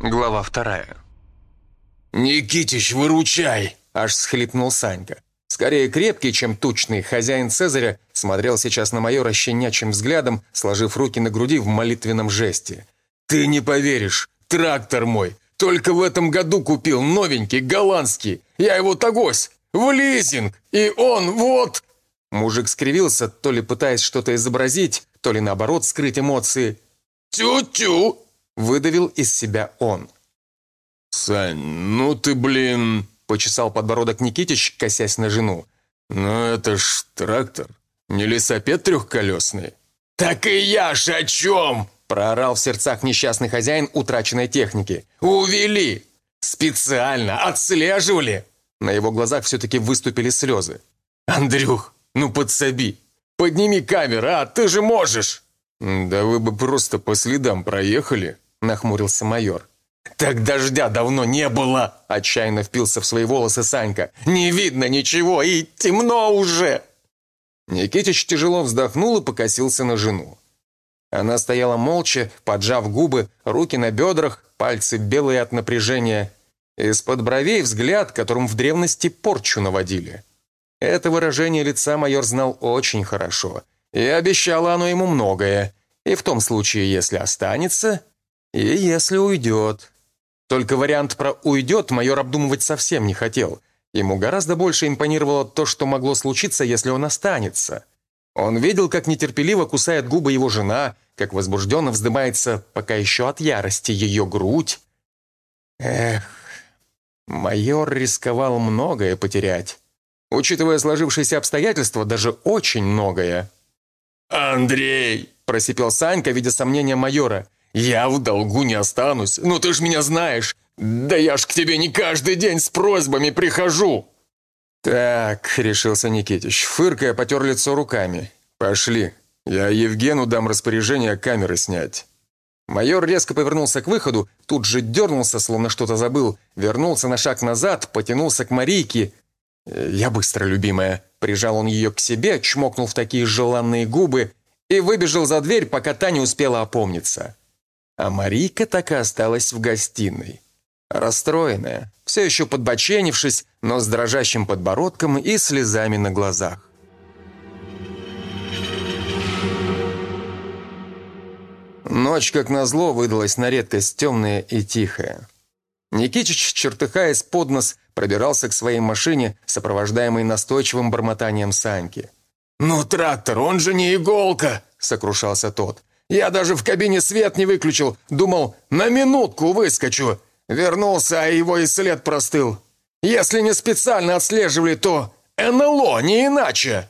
Глава вторая. «Никитич, выручай!» – аж схлипнул Санька. Скорее крепкий, чем тучный, хозяин Цезаря смотрел сейчас на майора щенячьим взглядом, сложив руки на груди в молитвенном жесте. «Ты не поверишь! Трактор мой! Только в этом году купил новенький, голландский! Я его тогось! В лизинг! И он вот...» Мужик скривился, то ли пытаясь что-то изобразить, то ли наоборот скрыть эмоции. «Тю-тю!» – выдавил из себя он. «Сань, ну ты, блин...» – почесал подбородок Никитич, косясь на жену. «Ну это ж трактор, не лесопед трехколесный». «Так и я ж о чем!» – проорал в сердцах несчастный хозяин утраченной техники. «Увели! Специально отслеживали!» На его глазах все-таки выступили слезы. «Андрюх, ну подсоби! Подними камеру, а ты же можешь!» «Да вы бы просто по следам проехали», – нахмурился майор. «Так дождя давно не было!» – отчаянно впился в свои волосы Санька. «Не видно ничего, и темно уже!» Никитич тяжело вздохнул и покосился на жену. Она стояла молча, поджав губы, руки на бедрах, пальцы белые от напряжения. Из-под бровей взгляд, которым в древности порчу наводили. Это выражение лица майор знал очень хорошо, и обещало оно ему многое. И в том случае, если останется, и если уйдет. Только вариант про «уйдет» майор обдумывать совсем не хотел. Ему гораздо больше импонировало то, что могло случиться, если он останется. Он видел, как нетерпеливо кусает губы его жена, как возбужденно вздымается пока еще от ярости ее грудь. Эх, майор рисковал многое потерять. Учитывая сложившиеся обстоятельства, даже очень многое. «Андрей!» – просипел Санька, видя сомнения майора. «Я в долгу не останусь, ну ты ж меня знаешь. Да я ж к тебе не каждый день с просьбами прихожу!» «Так», — решился Никитич, фыркая, потер лицо руками. «Пошли, я Евгену дам распоряжение камеры снять». Майор резко повернулся к выходу, тут же дернулся, словно что-то забыл, вернулся на шаг назад, потянулся к Марийке. «Я быстро, любимая», — прижал он ее к себе, чмокнул в такие желанные губы и выбежал за дверь, пока та не успела опомниться. А Марийка так и осталась в гостиной. Расстроенная, все еще подбоченившись, но с дрожащим подбородком и слезами на глазах. Ночь, как назло, выдалась на редкость темная и тихая. Никитич, чертыхаясь под нос, пробирался к своей машине, сопровождаемой настойчивым бормотанием Саньки. «Ну, трактор, он же не иголка!» – сокрушался тот. Я даже в кабине свет не выключил. Думал, на минутку выскочу. Вернулся, а его и след простыл. Если не специально отслеживали, то НЛО, не иначе.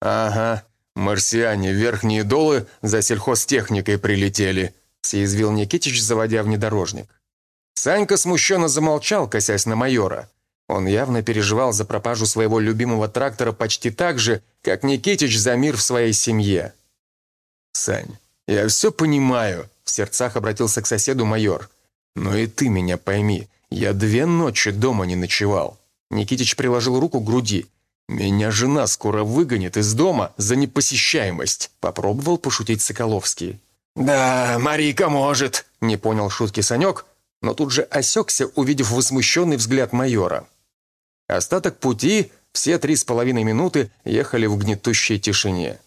Ага, марсиане верхние долы за сельхозтехникой прилетели, съязвил Никитич, заводя внедорожник. Санька смущенно замолчал, косясь на майора. Он явно переживал за пропажу своего любимого трактора почти так же, как Никитич за мир в своей семье. «Сань, «Я все понимаю», — в сердцах обратился к соседу майор. «Но и ты меня пойми, я две ночи дома не ночевал». Никитич приложил руку к груди. «Меня жена скоро выгонит из дома за непосещаемость», — попробовал пошутить Соколовский. «Да, Марика может», — не понял шутки Санек, но тут же осекся, увидев возмущенный взгляд майора. Остаток пути, все три с половиной минуты, ехали в гнетущей тишине.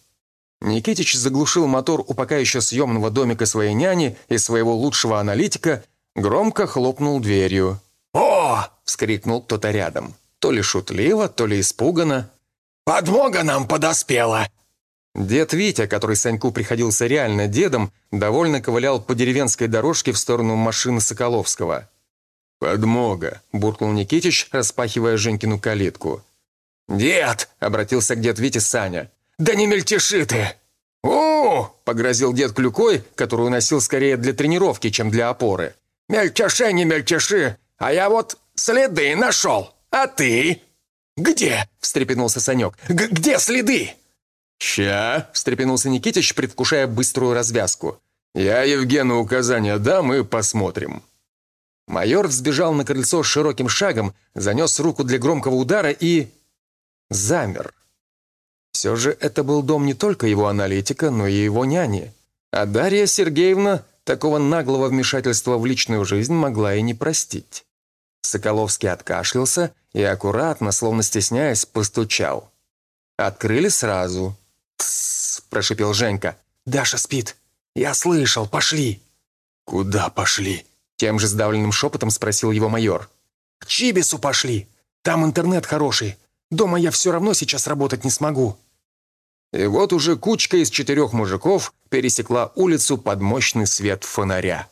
Никитич заглушил мотор у пока еще съемного домика своей няни и своего лучшего аналитика, громко хлопнул дверью. «О!» – вскрикнул кто-то рядом. То ли шутливо, то ли испуганно. «Подмога нам подоспела!» Дед Витя, который Саньку приходился реально дедом, довольно ковылял по деревенской дорожке в сторону машины Соколовского. «Подмога!» – буркнул Никитич, распахивая Женькину калитку. «Дед!» – обратился к дед Вите Саня. «Да не мельтеши ты!» «О!» – погрозил дед клюкой, которую носил скорее для тренировки, чем для опоры. «Мельтеши, не мельтеши, а я вот следы нашел. А ты?» «Где?» – встрепенулся Санек. «Где следы?» «Ща!» – встрепенулся Никитич, предвкушая быструю развязку. «Я Евгену указания дам и посмотрим». Майор взбежал на крыльцо широким шагом, занес руку для громкого удара и... замер. Все же это был дом не только его аналитика, но и его няни. А Дарья Сергеевна такого наглого вмешательства в личную жизнь могла и не простить. Соколовский откашлялся и аккуратно, словно стесняясь, постучал. Открыли сразу. «Тссс», – прошипел Женька. «Даша спит. Я слышал, пошли». «Куда пошли?» Тем же сдавленным шепотом спросил его майор. «К Чибису пошли. Там интернет хороший. Дома я все равно сейчас работать не смогу». И вот уже кучка из четырех мужиков пересекла улицу под мощный свет фонаря.